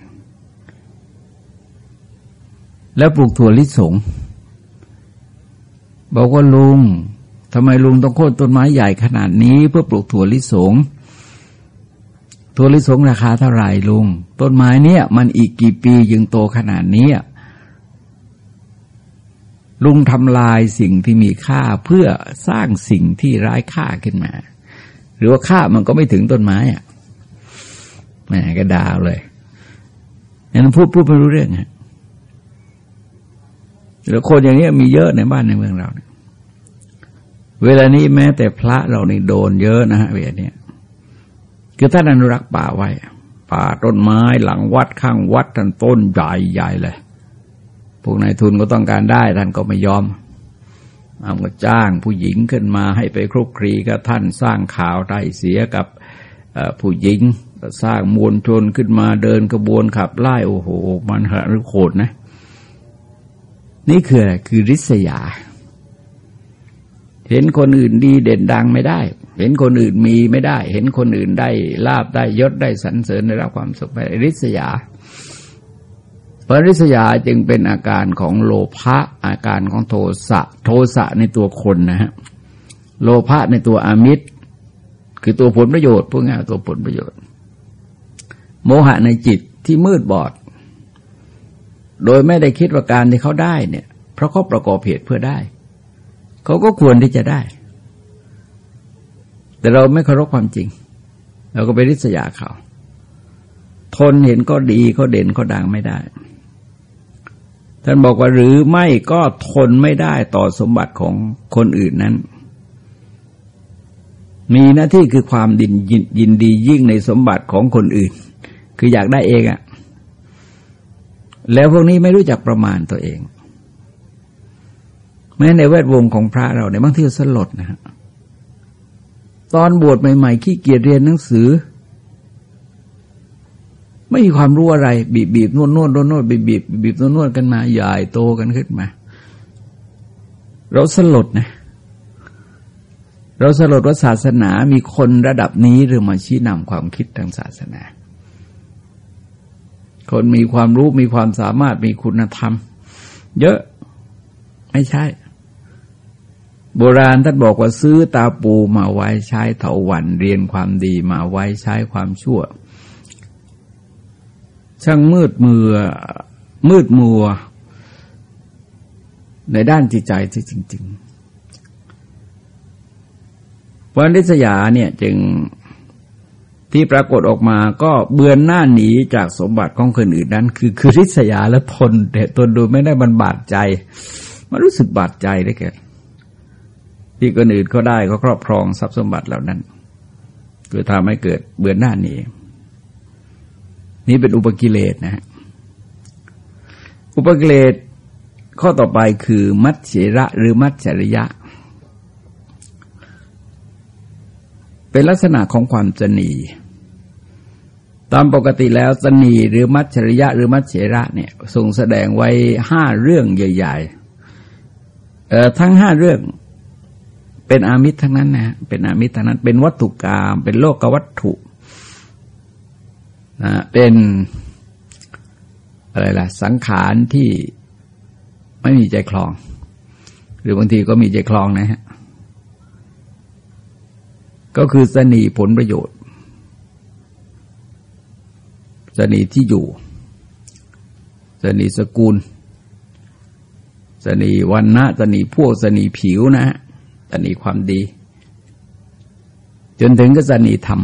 Speaker 1: แล้วปลูกถั่วลิสง บอกว่าลุงทำไมลุงต้องโค่นต้นไม้ใหญ่ขนาดนี้ เพื่อปลูกถั่วลิสงถั่วลิสงราคาเท่าไหร่ลุง ต้นไม้เนี่ย มันอีกกี่ปียังโตขนาดนี้ลุงทำลายสิ่งที่มีค่าเพื่อสร้างสิ่งที่ร้ายค่าขึ้นมา หรือว่าค่ามันก็ไม่ถึงต้นไม้อะแหมก็ดาวเลยนั้นพูดพูดไม่รู้เรื่องฮะแล้วคนอย่างนี้มีเยอะในบ้านในเมืองเราเนี่ยเวลานี้แม้แต่พระเรานี่โดนเยอะนะฮะเวลานี้คือท่านอนุรักษ์ป่าไว้ ป่าต้นไม้หลังวัดข้างวัดท่านต้นใหญ่ๆเลยพวกนายทุนก็ต้องการได้ท่านก็ไม่ยอม เอาก็จ้างผู้หญิงขึ้นมาให้ไปครุกครีกับท่านสร้างข่าวได้เสียกับผู้หญิงสร้างมวลชนขึ้นมาเดินกระบวนขับไล่โอ้โห มันหรือโคตรนะ นี่คืออะไรคือริษยา เห็นคนอื่นดีเด่นดังไม่ได้ เห็นคนอื่นมีไม่ได้ เห็นคนอื่นได้ลาบได้ยศได้สรรเสริญได้รับความสุขไปริษยา ปริษยาจึงเป็นอาการของโลภะอาการของโทสะโทสะในตัวคนนะฮะโลภะในตัวอามิตร คือตัวผลประโยชน์พวกนี้ตัวผลประโยชน์ โมหะในจิตที่มืดบอด โดยไม่ได้คิดว่าการที่เขาได้เนี่ย เพราะเขาประกอบเหตุเพื่อได้ เขาก็ควรที่จะได้ แต่เราไม่เคารพความจริง เราก็ไปริษยาเขาทนเห็นก็ดีก็เด่นก็ดังไม่ได้ ท่านบอกว่าหรือไม่ก็ทนไม่ได้ต่อสมบัติของคนอื่นนั้น มีหน้าที่คือความดินยินดียิ่งในสมบัติของคนอื่น คืออยากได้เองอะแล้วพวกนี้ไม่รู้จักประมาณตัวเอง แม้ในแวดวงของพระเราเนี่ยบางที่สลดนะฮะตอนบวชใหม่ๆขี้เกียจเรียนหนังสือ ไม่มีความรู้อะไร บีบบีบนวดนวดนวดนวดบีบบีบบีบนวดนวดกันมาใหญ่โตกันขึ้นมา เราสลดนะเราสลดว่าศาสนามีคนระดับนี้หรือมาชี้นำความคิดทางศาสนา คนมีความรู้มีความสามารถมีคุณธรรม เยอะไม่ใช่ โบราณท่านบอกว่าซื้อตาปูมาไว้ใช้เถาวันเรียนความดีมาไว้ใช้ความชั่ว ช่างมืดมือมืดมัว ในด้านจิตใจที่จริงๆวันนิสยาเนี่ยจึงที่ปรากฏออกมาก็เบือนหน้าหนีจากสมบัติของคนอื่นนั้น คือคือริษยาและทนแต่ตนดูไม่ได้บันบาดใจ มันรู้สึกบาดใจได้แก่ที่คนอื่นเขาได้เขาครอบครองทรัพย์สมบัติเหล่านั้น คือทำให้เกิดเบื่อหน้าหนี นี่เป็นอุปกิเลสนะฮะอุปกิเลสข้อต่อไปคือมัจเฉระหรือมัจฉริยะ เป็นลักษณะของความจนีตามปกติแล้วสนีหรือมัจฉริยะ หรือมัจเฉระเนี่ยทรงแสดงไว้ห้าเรื่องใหญ่ๆเอ่อทั้งห้าเรื่องเป็นอามิตรทั้งนั้นนะเป็นอามิตรทั้งนั้น เป็นวัตถุกรรมเป็นโลกวัตถุ นะเป็นอะไรล่ะ สังขารที่ไม่มีใจคลอง หรือบางทีก็มีใจคลองนะฮะก็คือสนีผลประโยชน์ สนีที่อยู่ สนีสกุล สนีวันนะสนีพวกสนีผิวนะฮะสนีความดี จนถึงก็สนีธรรม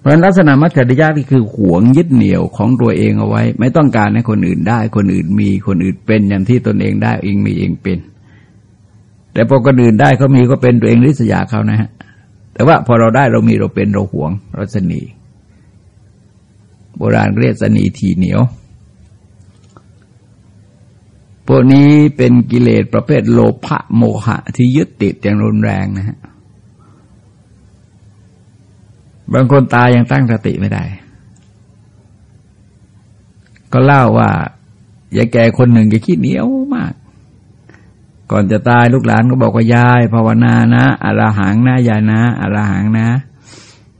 Speaker 1: เพราะลักษณะมัจฉริยะที่คือหวงยึดเหนี่ยวของตัวเองเอาไว้ ไม่ต้องการให้คนอื่นได้ คนอื่นมีคนอื่นเป็นอย่างที่ตนเองได้เองมีเองเป็น แต่พอคนอื่นได้เขามีก็เป็นตัวเองริษยาเขานะฮะแต่ว่าพอเราได้เรามีเราเป็นเราหวงเราสนีโบราณเรียกสนีทีเหนียวพวกนี้เป็นกิเลสประเภทโลภะโมหะที่ยึดติดอย่างรุนแรงนะฮะ บางคนตายยังตั้งสติไม่ได้ ก็เล่าว่ายายแก่คนหนึ่งแกขี้เหนียวมาก ก่อนจะตายลูกหลานก็บอกว่ายายภาวนานะอรหังนะยายนะอรหังนะ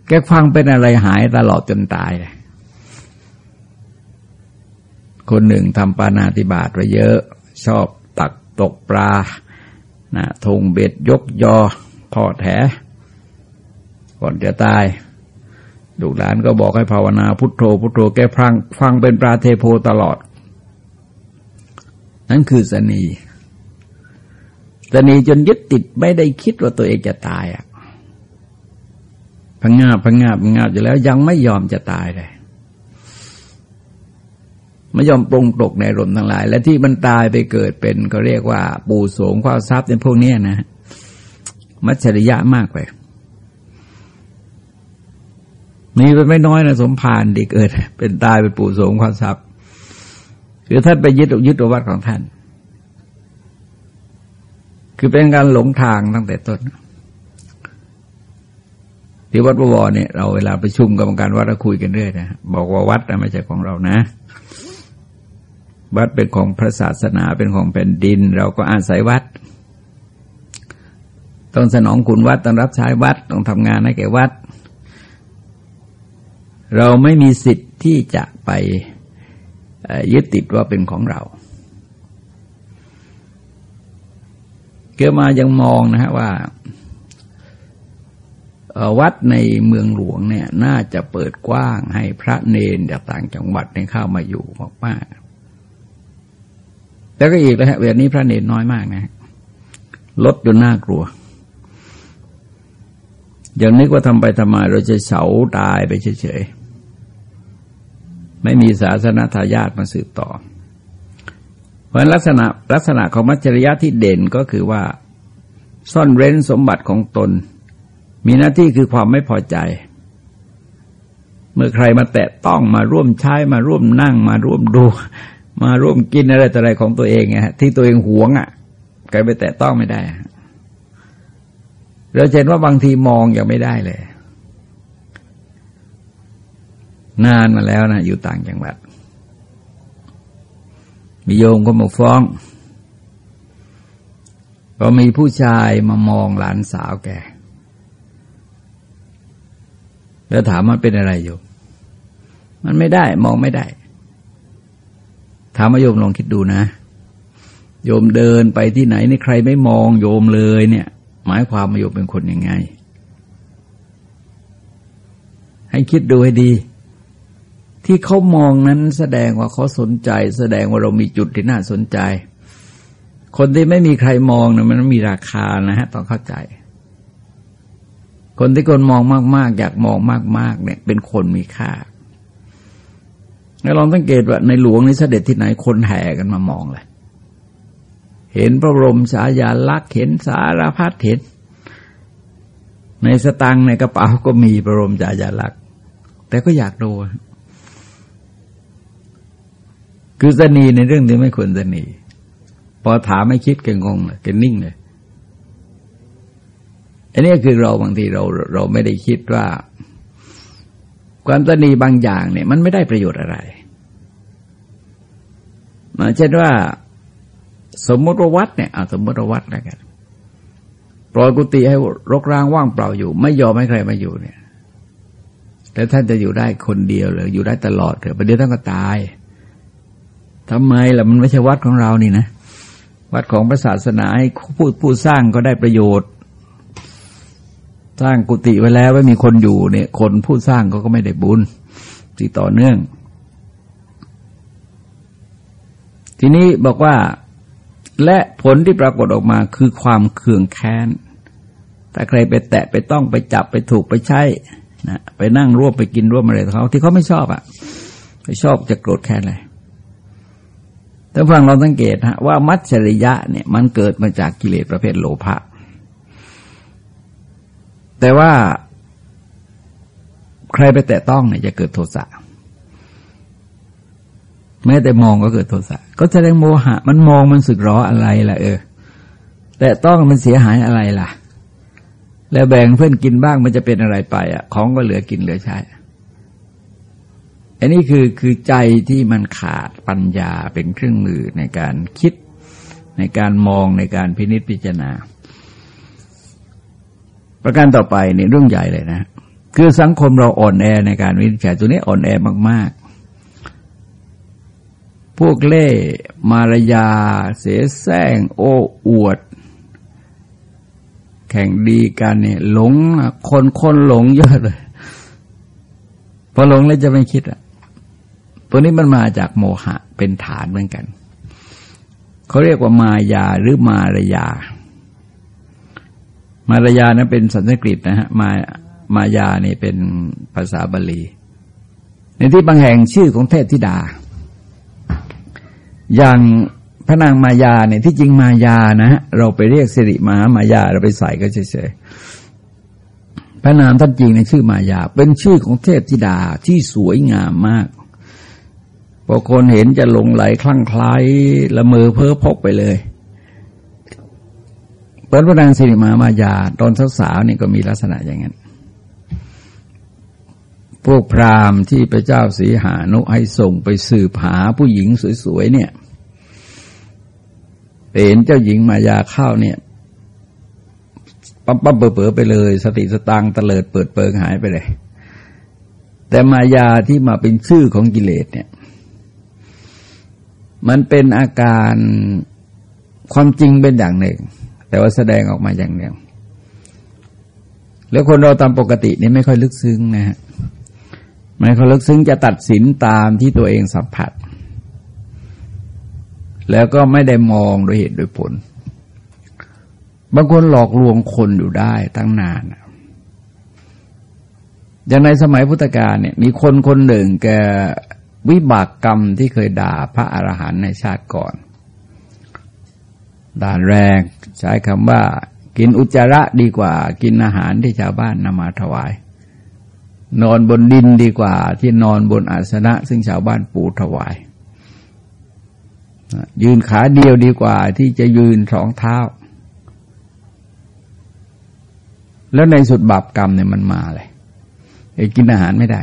Speaker 1: แกฟังเป็นอะไรหายตลอดจนตายเลยคนหนึ่งทำปานาติบาตไว้เยอะ ชอบตักตกปลานะทงเบ็ดยกยอพอแถก่อนจะตาย ลูกหลานก็บอกให้ภาวนาพุทโธ พุทโธแกฟังฟังเป็นปราเทโพตลอด นั่นคือสนีสนีจนยึดติดไม่ได้คิดว่าตัวเองจะตายอะพังงาพังงาพังงาอยู่แล้ว ยังไม่ยอมจะตายเลยไม่ยอมปรงตกในลมทั้งหลาย และที่มันตายไปเกิดเป็นก็เรียกว่า ปูโสงความทรัพย์ในพวกนี้นะมัจฉริยะมากไป มีไปไม่น้อยนะสมภารดีเกิด เป็นตายเป็นปู่โสงความทรัพย์คือท่านไปยึดยึดวัดของท่าน คือเป็นการหลงทางตั้งแต่ต้นที่วัดบวรเนี่ยเราเวลาประชุมกรรมการวัดเราคุยกันเรื่อยนะบอกว่าวัดนะไม่ใช่ของเรานะ วัดเป็นของพระศาสนาเป็นของแผ่นดิน เราก็อาศัยวัด ต้องสนองคุณวัดต้องรับใช้วัดต้องทำงานให้แก่วัด เราไม่มีสิทธิ์ที่จะไปยึดติดว่าเป็นของเรา เกิดมายังมองนะฮะว่าวัดในเมืองหลวงเนี่ยน่าจะเปิดกว้างให้พระเนนจากต่างจังหวัดในเข้ามาอยู่มากแล้วก็อีกแล้วฮะเวลานี้พระเนรน้อยมากนะ ลดจนน่ากลัวอย่างนึกว่าทำไปทำไมเราจะเฉาตายไปเฉยๆ ไม่มีศาสนาทายาทมาสืบต่อ เพราะลักษณะลักษณะของมัจจริยะที่เด่นก็คือว่า ซ่อนเร้นสมบัติของตน มีหน้าที่คือความไม่พอใจ เมื่อใครมาแตะต้องมาร่วมใช้มาร่วมนั่งมาร่วมดู มาร่วมกินอะไรต่ออะไรของตัวเองไงที่ตัวเองหวงอะ่ะใครไปแตะต้องไม่ได้เราเห็นว่าบางทีมองอยังไม่ได้เลย นานมาแล้วนะอยู่ต่างจังหวัด มีโยมก็มาฟ้อง ก็มีผู้ชายมามองหลานสาวแก แล้วถามมันเป็นอะไรอยู่มันไม่ได้มองไม่ได้ ถามโยมลองคิดดูนะ โยมเดินไปที่ไหนนี่ใครไม่มองโยมเลยเนี่ย หมายความโยมเป็นคนยังไง ให้คิดดูให้ดี ที่เขามองนั้นแสดงว่าเขาสนใจ แสดงว่าเรามีจุดที่น่าสนใจ คนที่ไม่มีใครมองนะมันมีราคานะฮะต้องเข้าใจ คนที่คนมองมาก ๆ อยากมองมาก ๆ เนี่ย เป็นคนมีค่าแล้วลองสังเกตว่าในหลวงนี่เสด็จที่ไหนคนแห่กันมามองเลย เห็นพระบรมสายาลักษณ์เห็นสารพัดเห็น ในสตังในกระเป๋าก็มีพระบรมสายาลักษณ์แต่ก็อยากดู คือสนีในเรื่องนี้ไม่ควรสนีพอถามไม่คิดแกงงเลยแกนิ่งเลยอันนี้คือเราบางทีเราเราไม่ได้คิดว่า ความตนีบางอย่างเนี่ย มันไม่ได้ประโยชน์อะไรมาเช่นว่า สมมติว่าวัดเนี่ยเอาสมมติว่าวัดแล้วกันปล่อยกุฏิให้รกร้างว่างเปล่าอยู่ ไม่ยอมให้ใครมาอยู่เนี่ย แต่ท่านจะอยู่ได้คนเดียวเลยออยู่ได้ตลอดเลยประเดี๋ยวท่านก็ตาย ทำไมล่ะมันไม่ใช่วัดของเรานี่นะ วัดของพระศาสนาให้ผู้ผู้สร้างก็ได้ประโยชน์ สร้างกุฏิไว้แล้วไม่มีคนอยู่เนี่ย คนผู้สร้างก็ก็ไม่ได้บุญที่ต่อเนื่อง ทีนี้บอกว่าและผลที่ปรากฏออกมาคือความเคืองแค้น ถ้าใครไปแตะไปต้องไปจับไปถูกไปใช้นะไปนั่งร่วมไปกินร่วมอะไรเขาที่เขาไม่ชอบอะ่ะ ไม่ชอบจะโกรธแค้นเลย แต่ฟังเราสังเกตฮะว่ามัจฉริยะเนี่ยมันเกิดมาจากกิเลสประเภทโลภะแต่ว่าใครไปแตะต้องเนี่ยจะเกิดโทสะแม้แต่มองก็เกิดโทสะก็แสดงโมหะ มันมองมันสึกร้ออะไรล่ะ เออ แต่ต้องมันเสียหายอะไรล่ะ แล้วแบ่งเพื่อนกินบ้างมันจะเป็นอะไรไปอะ ของก็เหลือกินเหลือใช้ อันนี้คือคือใจที่มันขาดปัญญาเป็นเครื่องมือในการคิดในการมองในการพินิจพิจารณา ประการต่อไปนี่เรื่องใหญ่เลยนะ คือสังคมเราอ่อนแอในการวินิจฉัยตัวนี้อ่อนแอมาก ๆ พวกเล่มารยา เสแสร้ง โอ้อวด แข่งดีกันเนี่ยหลงคนคนหลงเยอะเลยพอหลงแล้วจะไม่คิดอะ ตัวนี้มันมาจากโมหะเป็นฐานเหมือนกัน เขาเรียกว่ามายาหรือมารยา มารยานะเป็นสันสกฤตนะฮะมามายานี่เป็นภาษาบาลี ในที่บางแห่งชื่อของเทพธิดา อย่างพระนางมายาเนี่ยที่จริงมายานะเราไปเรียกสิริมามายาเราไปใส่ก็เฉยๆพระนามท่านจริงในชื่อมายา เป็นชื่อของเทพธิดาที่สวยงามมาก พอคนเห็นจะหลงไหลคลั่งคล้ายละเมอเพ้อพกไปเลยเปิดพระนางสิริมามายาตอนสาวๆนี่ก็มีลักษณะอย่างนั้น พวกพราหมณ์ที่พระเจ้าสีหานุให้ส่งไปสืบหาผู้หญิงสวยๆเนี่ยเห็นเจ้าหญิงมายาเข้าเนี่ยปั๊มปั๊มเป๋อไปเลย สติสตังตเลิดเปิดเปิงหายไปเลย แต่มายาที่มาเป็นชื่อของกิเลสเนี่ย มันเป็นอาการความจริงเป็นอย่างหนึ่ง แต่ว่าแสดงออกมาอย่างเดียวแล้วคนเราตามปกตินี่ไม่ค่อยลึกซึ้งนะฮะไม่ค่อยลึกซึ้งจะตัดสินตามที่ตัวเองสัมผัส แล้วก็ไม่ได้มองโดยเหตุโดยผล บางคนหลอกลวงคนอยู่ได้ตั้งนานอย่างในสมัยพุทธกาลเนี่ย มีคนคนหนึ่งแก วิบากกรรมที่เคยด่าพระอรหันต์ในชาติก่อน ด่านแรงใช้คำว่า กินอุจจาระดีกว่า กินอาหารที่ชาวบ้านนำมาถวาย นอนบนดินดีกว่า ที่นอนบนอาสนะ ซึ่งชาวบ้านปูถวาย ยืนขาเดียวดีกว่าที่จะยืนสองเท้า แล้วในสุดบาปกรรมเนี่ยมันมาเลยกินอาหารไม่ได้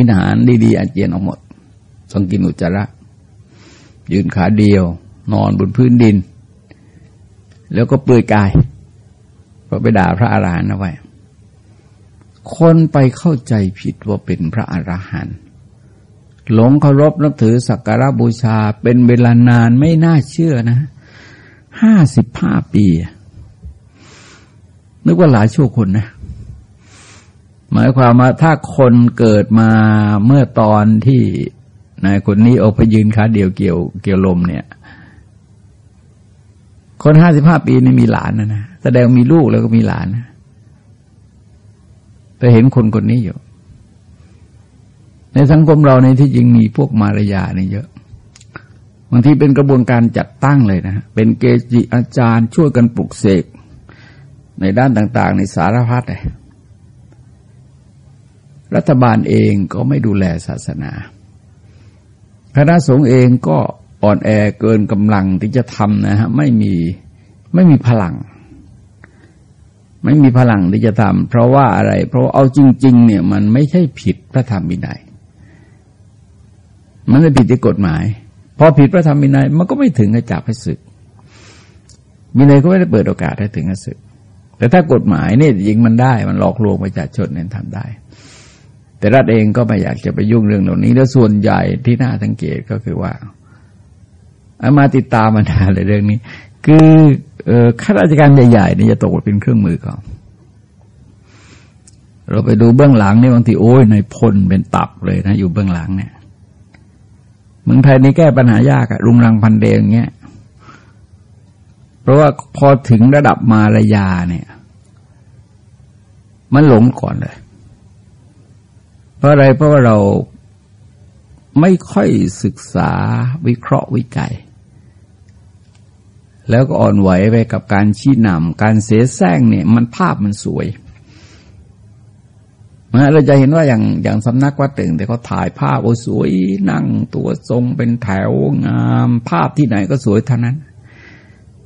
Speaker 1: กินอาหารดีๆอาเจียนออกหมด ต้องกินอุจจาระ ยืนขาเดียว นอนบนพื้นดิน แล้วก็เปลือยกายเพราะไปด่าพระอาหารหันต์เอาไว้คนไปเข้าใจผิดว่าเป็นพระอาหารหันต์หลงเคารพนับถือสักการะบูชาเป็นเวลานานไม่น่าเชื่อนะห้าสิบห้าปี นึกว่าหลายชั่วคนนะ หมายความว่าถ้าคนเกิดมาเมื่อตอนที่นายคนนี้ออกไปยืนขาเดียวเกี่ยวเกี่ยวลมเนี่ย คนห้าสิบห้าปีนี่มีหลานนะนะแสดงมีลูกแล้วก็มีหลานนะไปเห็นคนคนนี้อยู่ ในสังคมเราในที่จริงมีพวกมารยาเนี่ยเยอะบางทีเป็นกระบวนการจัดตั้งเลยนะ เป็นเกจิอาจารย์ช่วยกันปลุกเสกในด้านต่าง ๆ ในสารพัดเลย รัฐบาลเองก็ไม่ดูแลศาสนาคณะสงฆ์เองก็อ่อนแอเกินกำลังที่จะทำนะฮะไม่มีไม่มีพลัง ไม่มีพลังที่จะทำเพราะว่าอะไร เพราะเอาจริง ๆ เนี่ยมันไม่ใช่ผิดพระธรรมวินัยมันไม่ผิดที่กฎหมายพอผิดพระธรรมวินัยมันก็ไม่ถึงกับจับให้ศึกวินัยก็ไม่ได้เปิดโอกาสให้ถึงกับศึก แต่ถ้ากฎหมายเนี่ยยิงมันได้มันหลอกลวงประชาชนเนี่ยทำได้ แต่รัฐเองก็ไม่อยากจะไปยุ่งเรื่องเหล่านี้ แล้วส่วนใหญ่ที่น่าสังเกตก็คือว่าอามาติดตามมานานเลยเรื่องนี้ คือข้าราชการใหญ่ๆนี่จะตกเป็นเครื่องมือเขาเราไปดูเบื้องหลังนี่บางทีโอ้ยในพลเป็นตับเลยนะ อยู่เบื้องหลังเนี่ยเมืองไทยนี่แก้ปัญหายากอะรุงรังพันเดงเงี้ย เพราะว่าพอถึงระดับมารยาเนี่ย มันหลงก่อนเลย เพราะอะไรเพราะว่าเราไม่ค่อยศึกษาวิเคราะห์วิจัย แล้วก็อ่อนไหวไปกับการชี้นำการเสแสร้งเนี่ยมันภาพมันสวยนะเราจะเห็นว่าอย่างอย่างสำนักวัดตึงแต่เขาถ่ายภาพโอ้สวยนั่งตัวทรงเป็นแถวงาม ภาพที่ไหนก็สวยเท่านั้น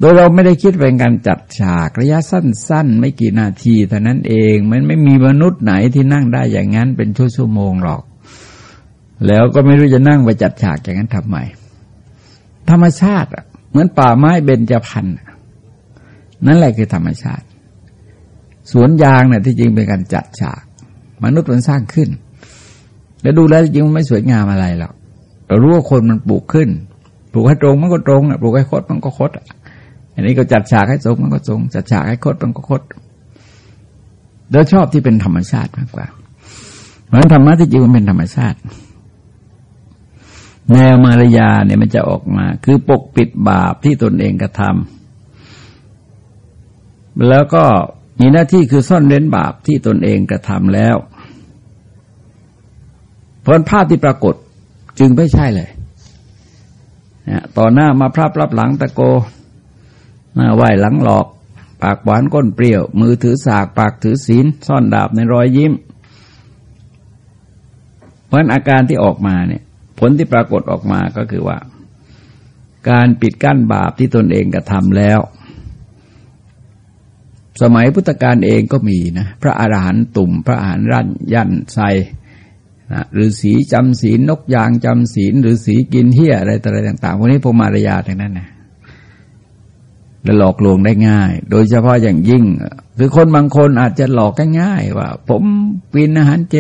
Speaker 1: โดยเราไม่ได้คิดเป็นการจัดฉากระยะสั้น ๆ ไม่กี่นาทีเท่านั้นเอง มันไม่มีมนุษย์ไหนที่นั่งได้อย่างนั้นเป็นชั่วชั่วโมงหรอก แล้วก็ไม่รู้จะนั่งไปจัดฉากอย่างนั้นทำไม ธรรมชาติเหมือนป่าไม้เบญจพรรณนั่นแหละคือธรรมชาติ สวนยางเนี่ยที่จริงเป็นการจัดฉาก มนุษย์มันสร้างขึ้น แล้วดูแล้วจริงมันไม่สวยงามอะไรหรอกเรารู้ว่าคนมันปลูกขึ้น ปลูกให้ตรงมันก็ตรงอะปลูกให้คดมันก็คดอะ อันนี้ก็จัดฉากให้ตรงมันก็ตรงจัดฉากให้คดมันก็คดเราชอบที่เป็นธรรมชาติมากกว่า เพราะธรรมะที่จริงมันเป็นธรรมชาติ แนวมารยาเนี่ยมันจะออกมา คือปกปิดบาปที่ตนเองกระทำแล้วก็มีหน้าที่คือซ่อนเร้นบาปที่ตนเองกระทำแล้วเพราะภาพที่ปรากฏจึงไม่ใช่เลยนะต่อหน้ามาพรับรับหลังตะโก หน้าไหวหลังหลอก ปากหวานก้นเปรี้ยว มือถือสาก ปากถือศีลซ่อนดาบในรอยยิ้ม เพราะอาการที่ออกมาเนี่ย ผลที่ปรากฏออกมาก็คือว่า การปิดกั้นบาปที่ตนเองกระทำแล้ว สมัยพุทธกาลเองก็มีนะ พระอาหารหันตุ่ม พระอาหารรันยันไซนะหรือสีจำศีลนกยางจำศีลหรือสีกินเฮียอะไรต่อะไรต่างๆพวกนี้พวกมารยาทั้งนั้นนะ และหลอกลวงได้ง่าย โดยเฉพาะอย่างยิ่ง คือคนบางคนอาจจะหลอกง่ายว่า ผมกินอาหารเจ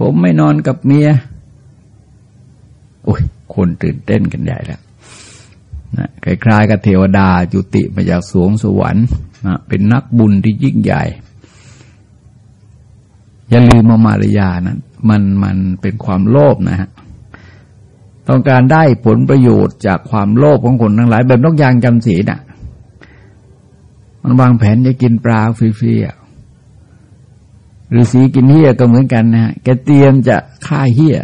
Speaker 1: ผมไม่นอนกับเมียโอ้ยคนตื่นเต้นกันใหญ่แล้วนะคล้ายๆกับเทวดาจุติมาจากสวงสวรรค์นะเป็นนักบุญที่ยิ่งใหญ่ อย่าลืมมามารยานั้นมันมันเป็นความโลภนะฮะต้องการได้ผลประโยชน์จากความโลภของคนทั้งหลาย แบบนกยางจำศีลน่ะ มันวางแผนจะกินปลาฟรีๆหรือสีกินเฮียก็เหมือนกันนะฮะแกเตรียมจะฆ่าเฮีย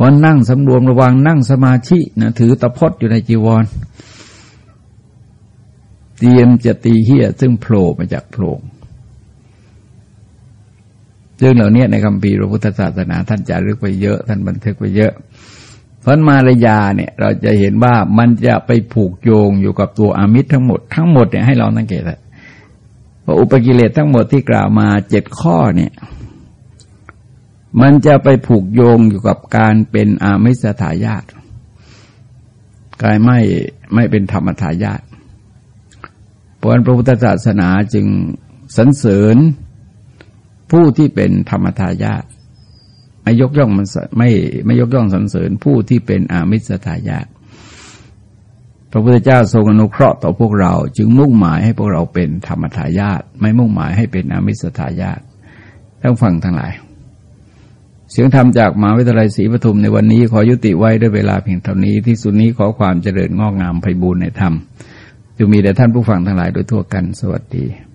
Speaker 1: วันนั่งสำรวมระวังนั่งสมาธินะถือตะพดอยู่ในจีวร เตรียมจะตีเฮียซึ่งโผล่มาจากโพรงเรื่องเหล่านี้ในคำพีพระพุทธศาสนาท่านจารึกไปเยอะ ท่านบันทึกไปเยอะ เพราะมารยาเนี่ยเราจะเห็นว่ามันจะไปผูกโยงอยู่กับตัวอามิตรทั้งหมดทั้งหมดเนี่ยให้เราสังเกตว่าอุปกิเลสทั้งหมดที่กล่าวมาเจ็ดข้อเนี่ย มันจะไปผูกโยงอยู่กับการเป็นอามิสถายาตกายไม่ไม่เป็นธรรมทายาทเพราะพระพุทธศาสนาจึงสรรเสริญผู้ที่เป็นธรรมทายาท ไม่ยกย่องมันไม่ไม่ยกย่องสรรเสริญผู้ที่เป็นอามิสทายาทพระพุทธเจ้าทรงอนุเคราะห์ต่อพวกเรา จึงมุ่งหมายให้พวกเราเป็นธรรมทายาทไม่มุ่งหมายให้เป็นอามิสทายาทต้องฟังทั้งหลาย เสียงธรรมจากมหาวิทยาลัยศรีปทุมในวันนี้ขอยุติไว้ด้วยเวลาเพียงเท่านี้ที่สุดนี้ขอความเจริญงอกงามไพบูรณ์ในธรรมจะมีแด่ท่านผู้ฟังทั้งหลายโดยทั่วกันสวัสดี